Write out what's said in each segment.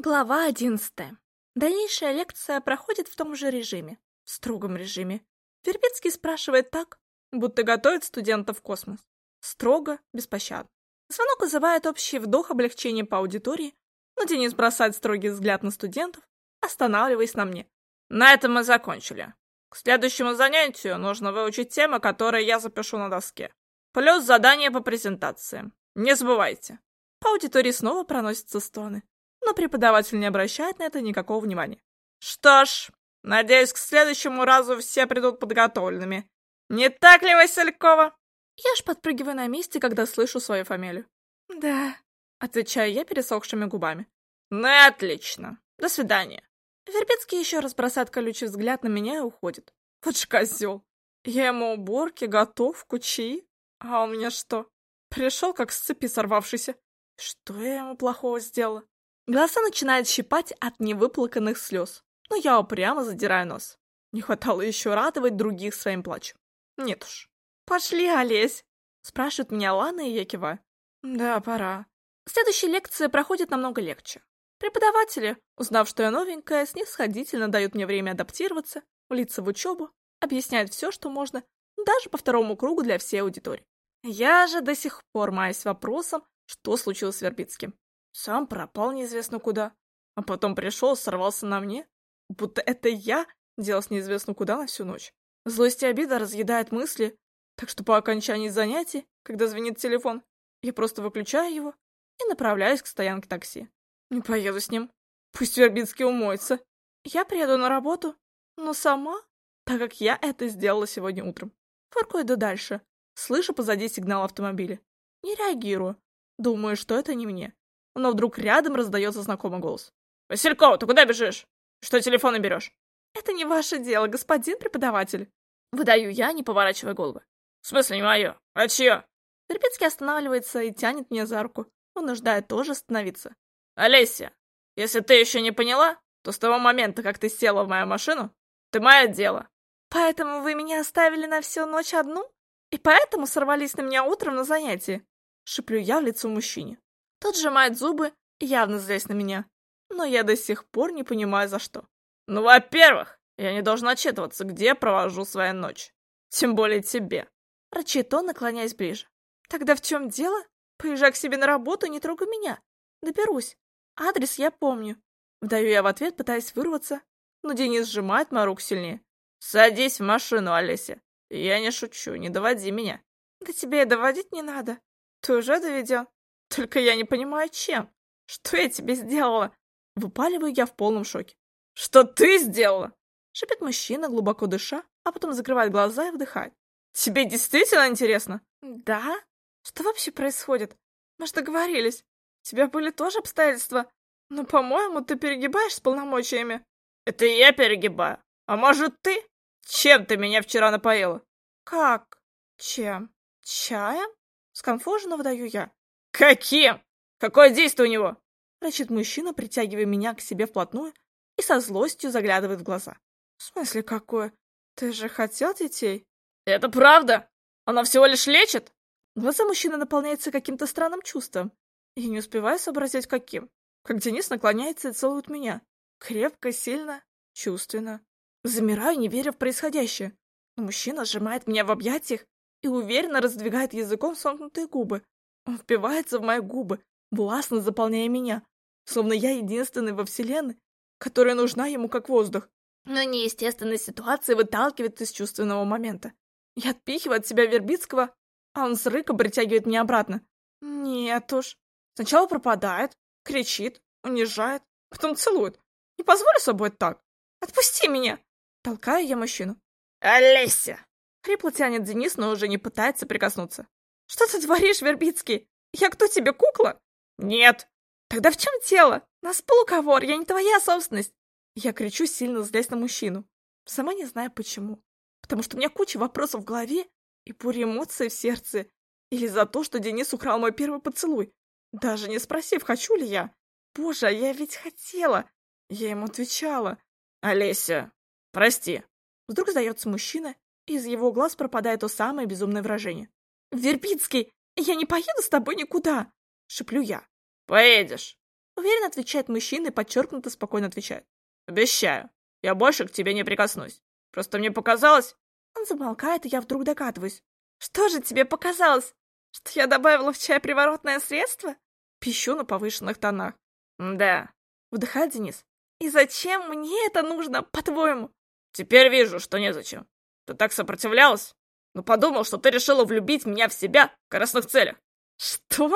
Глава одиннадцатая. Дальнейшая лекция проходит в том же режиме, в строгом режиме. Вербицкий спрашивает так, будто готовит студентов в космос. Строго, беспощадно. Звонок вызывает общий вдох облегчения по аудитории, но Денис бросает строгий взгляд на студентов, останавливаясь на мне. На этом мы закончили. К следующему занятию нужно выучить темы, которые я запишу на доске. Плюс задание по презентации. Не забывайте. По аудитории снова проносятся стоны но преподаватель не обращает на это никакого внимания. Что ж, надеюсь, к следующему разу все придут подготовленными. Не так ли, Василькова? Я ж подпрыгиваю на месте, когда слышу свою фамилию. Да, отвечаю я пересохшими губами. Ну и отлично. До свидания. Вербицкий еще раз бросает колючий взгляд на меня и уходит. Вот же козел. Я ему уборки, готовку, чаи. А у меня что? Пришел как с цепи сорвавшийся. Что я ему плохого сделала? Глаза начинают щипать от невыплаканных слез, но я упрямо задираю нос. Не хватало еще радовать других своим плачем. Нет уж. «Пошли, Олесь!» Спрашивает меня Лана, и я. «Да, пора». Следующая лекция проходит намного легче. Преподаватели, узнав, что я новенькая, снисходительно дают мне время адаптироваться, влиться в учебу, объясняют все, что можно, даже по второму кругу для всей аудитории. Я же до сих пор маюсь вопросом, что случилось с Вербицким. Сам пропал неизвестно куда. А потом пришел, сорвался на мне. Будто это я делась неизвестно куда на всю ночь. Злость и обида разъедает мысли, так что по окончании занятий, когда звенит телефон, я просто выключаю его и направляюсь к стоянке такси. Не поеду с ним. Пусть Вербицкий умоется. Я приеду на работу, но сама, так как я это сделала сегодня утром. Фырку иду дальше. Слышу позади сигнал автомобиля. Не реагирую. Думаю, что это не мне но вдруг рядом раздается знакомый голос. «Василькова, ты куда бежишь? Что телефоны берешь?» «Это не ваше дело, господин преподаватель!» Выдаю я, не поворачивая головы. «В смысле не мое? А чье?» Терпицкий останавливается и тянет меня за руку. Он нуждает тоже остановиться. «Олеся, если ты еще не поняла, то с того момента, как ты села в мою машину, ты мое дело». «Поэтому вы меня оставили на всю ночь одну? И поэтому сорвались на меня утром на занятии?» Шиплю я в лицо мужчине. Тот сжимает зубы, явно злясь на меня. Но я до сих пор не понимаю, за что. Ну, во-первых, я не должен отчитываться, где провожу свою ночь. Тем более тебе. Рычит он, наклоняясь ближе. Тогда в чем дело? Поезжай к себе на работу, не трогай меня. Доберусь. Адрес я помню. Вдаю я в ответ, пытаясь вырваться, но Денис сжимает мою руку сильнее. Садись в машину, Олеся. Я не шучу, не доводи меня. Да тебе и доводить не надо. Ты уже доведен. Только я не понимаю, чем. Что я тебе сделала? Выпаливаю я в полном шоке. Что ты сделала? Шипит мужчина, глубоко дыша, а потом закрывает глаза и вдыхает. Тебе действительно интересно? Да? Что вообще происходит? Мы же договорились. У тебя были тоже обстоятельства. Но, по-моему, ты перегибаешь с полномочиями. Это я перегибаю. А может, ты? Чем ты меня вчера напоила? Как? Чем? Чаем? Сконфуженно выдаю я. «Каким? Какое действие у него?» Рычит мужчина, притягивая меня к себе вплотную и со злостью заглядывает в глаза. «В смысле какое? Ты же хотел детей?» «Это правда? Она всего лишь лечит?» Глаза мужчины наполняются каким-то странным чувством. Я не успеваю сообразить, каким. Как Денис наклоняется и целует меня. Крепко, сильно, чувственно. Замираю, не веря в происходящее. Мужчина сжимает меня в объятиях и уверенно раздвигает языком сомкнутые губы, он впивается в мои губы, властно заполняя меня, словно я единственный во вселенной, которая нужна ему как воздух. Но неестественная ситуация выталкивает из чувственного момента. Я отпихиваю от себя Вербицкого, а он с рыком притягивает меня обратно. Нет уж. Сначала пропадает, кричит, унижает, потом целует. Не позволю собой так. Отпусти меня! Толкаю я мужчину. «Олеся!» Хрипло тянет Денис, но уже не пытается прикоснуться. «Что ты творишь, Вербицкий? Я кто тебе, кукла?» «Нет». «Тогда в чем дело? Нас полуковор, я не твоя собственность!» Я кричу, сильно злясь на мужчину. Сама не знаю почему. Потому что у меня куча вопросов в голове и буря эмоций в сердце. Или за то, что Денис украл мой первый поцелуй. Даже не спросив, хочу ли я. Боже, я ведь хотела. Я ему отвечала. «Олеся, прости». Вдруг сдается мужчина, и из его глаз пропадает то самое безумное выражение. «Вербицкий, я не поеду с тобой никуда!» — шеплю я. «Поедешь!» Уверенно отвечает мужчина и подчеркнуто спокойно отвечает. Обещаю, я больше к тебе не прикоснусь. Просто мне показалось... Он замолкает, и я вдруг догадываюсь. Что же тебе показалось? Что я добавила в чай приворотное средство? Пищу на повышенных тонах. Да. Вдыхает Денис. И зачем мне это нужно, по-твоему? Теперь вижу, что незачем. Ты так сопротивлялась, но подумал, что ты решила влюбить меня в себя в корыстных целях. Что?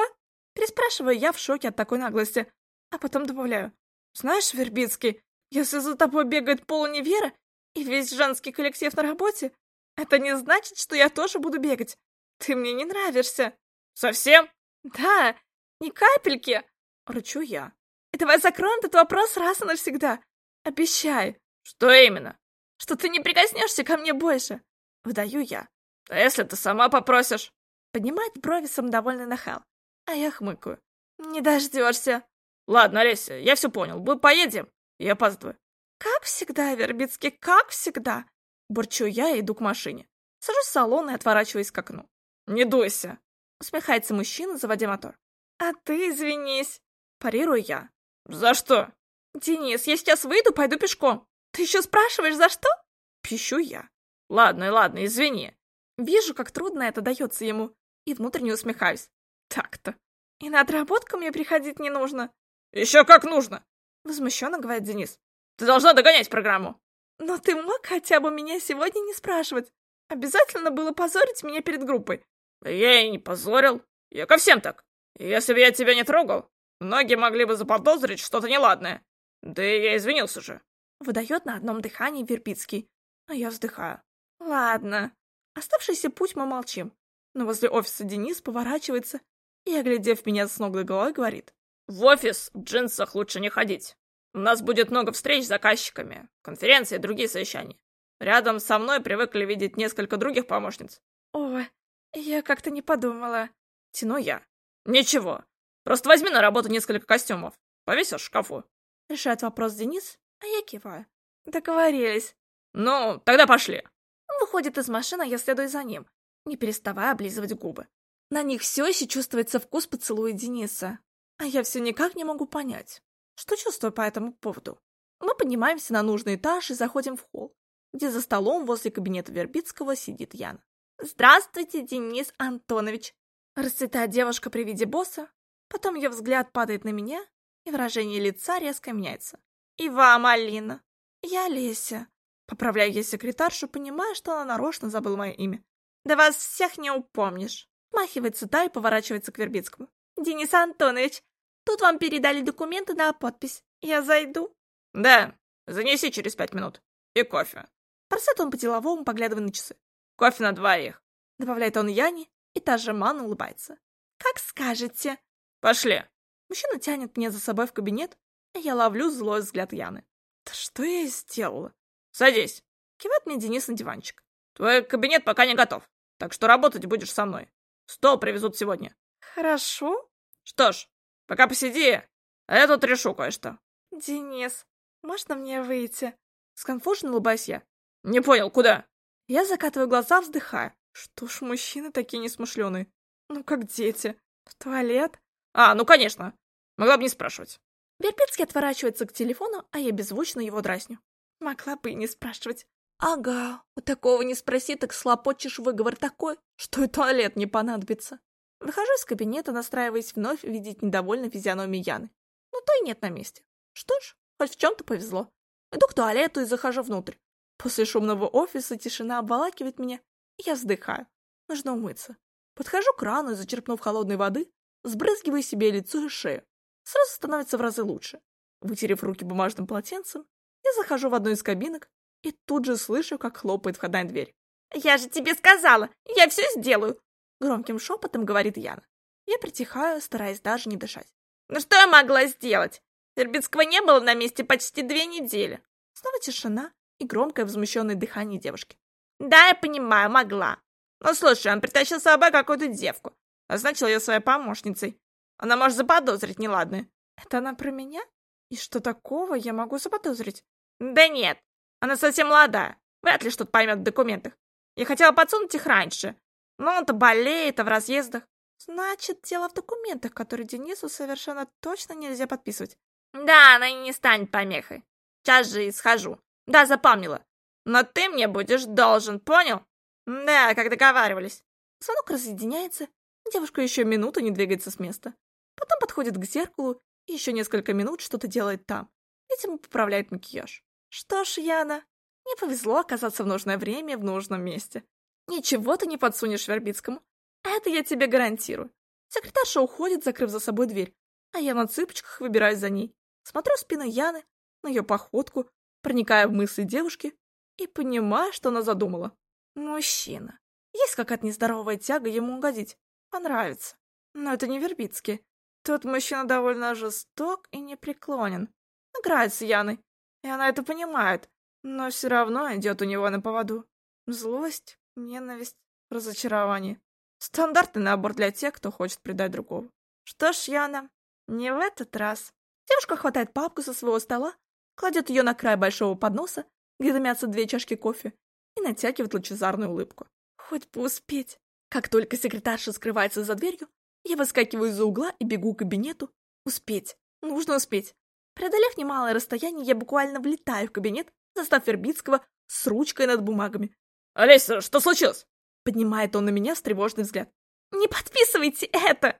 Переспрашиваю я в шоке от такой наглости, а потом добавляю. Знаешь, Вербицкий, если за тобой бегает полуневера и весь женский коллектив на работе, это не значит, что я тоже буду бегать. Ты мне не нравишься. Совсем? Да, ни капельки. Рычу я. И давай закроем этот вопрос раз и навсегда. Обещай. Что именно? Что ты не прикоснешься ко мне больше. Выдаю я. А если ты сама попросишь? Поднимает брови самодовольный нахал. А я хмыкаю. Не дождешься. Ладно, Олеся, я все понял. Мы поедем? Я опаздываю. Как всегда, Вербицкий, как всегда. Бурчу я и иду к машине. Сажусь в салон и отворачиваюсь к окну. Не дуйся. Усмехается мужчина, заводя мотор. А ты извинись. Парирую я. За что? Денис, я сейчас выйду, пойду пешком. Ты еще спрашиваешь, за что? Пищу я. Ладно, ладно, извини. Вижу, как трудно это дается ему, и внутренне усмехаюсь. Так-то. И на отработку мне приходить не нужно. Еще как нужно! Возмущенно говорит Денис. Ты должна догонять программу. Но ты мог хотя бы меня сегодня не спрашивать. Обязательно было позорить меня перед группой. Я и не позорил. Я ко всем так. Если бы я тебя не трогал, многие могли бы заподозрить что-то неладное. Да и я извинился же. Выдает на одном дыхании Вербицкий. А я вздыхаю. Ладно. Оставшийся путь мы молчим. Но возле офиса Денис поворачивается и, оглядев меня с ног до головы, говорит. В офис в джинсах лучше не ходить. У нас будет много встреч с заказчиками, конференции и другие совещания. Рядом со мной привыкли видеть несколько других помощниц. О, я как-то не подумала. Тяну я. Ничего. Просто возьми на работу несколько костюмов. Повесишь в шкафу. Решает вопрос Денис, а я киваю. Договорились. Ну, тогда пошли. Выходит из машины, а я следую за ним, не переставая облизывать губы. На них все еще чувствуется вкус поцелуя Дениса. А я все никак не могу понять, что чувствую по этому поводу. Мы поднимаемся на нужный этаж и заходим в холл, где за столом возле кабинета Вербицкого сидит Яна. «Здравствуйте, Денис Антонович!» Расцветает девушка при виде босса, потом ее взгляд падает на меня, и выражение лица резко меняется. «И вам, Алина!» «Я Леся!» Поправляю я секретаршу, понимая, что она нарочно забыла мое имя. «Да вас всех не упомнишь!» Махивается та и поворачивается к Вербицкому. «Денис Антонович, тут вам передали документы на подпись. Я зайду?» «Да, занеси через пять минут. И кофе». Просит он по-деловому, поглядывая на часы. «Кофе на двоих», — добавляет он Яне, и та же Мана улыбается. «Как скажете». «Пошли». Мужчина тянет меня за собой в кабинет, и я ловлю злой взгляд Яны. «Да что я сделала?» «Садись», — кивает мне Денис на диванчик. «Твой кабинет пока не готов, так что работать будешь со мной. Стол привезут сегодня». «Хорошо». «Что ж, пока посиди, а я тут решу кое-что». «Денис, можно мне выйти?» Сконфуженно улыбаюсь я. «Не понял, куда?» Я закатываю глаза, вздыхая. Что ж, мужчины такие несмышленые. Ну, как дети. В туалет? А, ну, конечно. Могла бы не спрашивать. Берпецкий отворачивается к телефону, а я беззвучно его дразню. Могла бы и не спрашивать. Ага, у такого не спроси, так слопочешь выговор такой, что и туалет не понадобится. Выхожу из кабинета, настраиваясь вновь видеть недовольно физиономию Яны. Но то и нет на месте. Что ж, хоть в чем-то повезло. Иду к туалету и захожу внутрь. После шумного офиса тишина обволакивает меня, и я вздыхаю. Нужно умыться. Подхожу к крану и, зачерпнув холодной воды, сбрызгиваю себе лицо и шею. Сразу становится в разы лучше. Вытерев руки бумажным полотенцем, я захожу в одну из кабинок и тут же слышу, как хлопает входная дверь. «Я же тебе сказала! Я все сделаю!» Громким шепотом говорит Яна. Я притихаю, стараясь даже не дышать. «Ну что я могла сделать? Вербицкого не было на месте почти две недели!» Снова тишина, и громкое возмущенное дыхание девушки. «Да, я понимаю, могла. Но слушай, он притащил с собой какую-то девку. Назначил ее своей помощницей. Она может заподозрить неладное». «Это она про меня? И что такого я могу заподозрить?» «Да нет, она совсем молодая. Вряд ли что-то поймет в документах. Я хотела подсунуть их раньше. Но он-то болеет, а в разъездах. Значит, дело в документах, которые Денису совершенно точно нельзя подписывать. Да, она не станет помехой. Сейчас же и схожу. Да, запомнила. Но ты мне будешь должен, понял? Да, как договаривались. Звонок разъединяется. Девушка еще минуту не двигается с места. Потом подходит к зеркалу и еще несколько минут что-то делает там. Видимо, поправляет макияж. Что ж, Яна, не повезло оказаться в нужное время в нужном месте. Ничего ты не подсунешь Вербицкому. Это я тебе гарантирую. Секретарша уходит, закрыв за собой дверь, а я на цыпочках выбираюсь за ней. Смотрю спину Яны, на ее походку, проникая в мысли девушки и понимаю, что она задумала. Мужчина. Есть какая-то нездоровая тяга ему угодить. Понравится. Но это не Вербицкий. Тот мужчина довольно жесток и непреклонен. Играет с Яной. И она это понимает. Но все равно идет у него на поводу. Злость, ненависть, разочарование. Стандартный набор для тех, кто хочет предать другого. Что ж, Яна, не в этот раз. Девушка хватает папку со своего стола, кладет ее на край большого подноса, где дымятся две чашки кофе, и натягивает лучезарную улыбку. Хоть бы успеть. Как только секретарша скрывается за дверью, я выскакиваю из-за угла и бегу к кабинету. Успеть. Нужно успеть. Преодолев немалое расстояние, я буквально влетаю в кабинет, застав Вербицкого с ручкой над бумагами. «Олеся, что случилось?» Поднимает он на меня встревоженный взгляд. «Не подписывайте это!»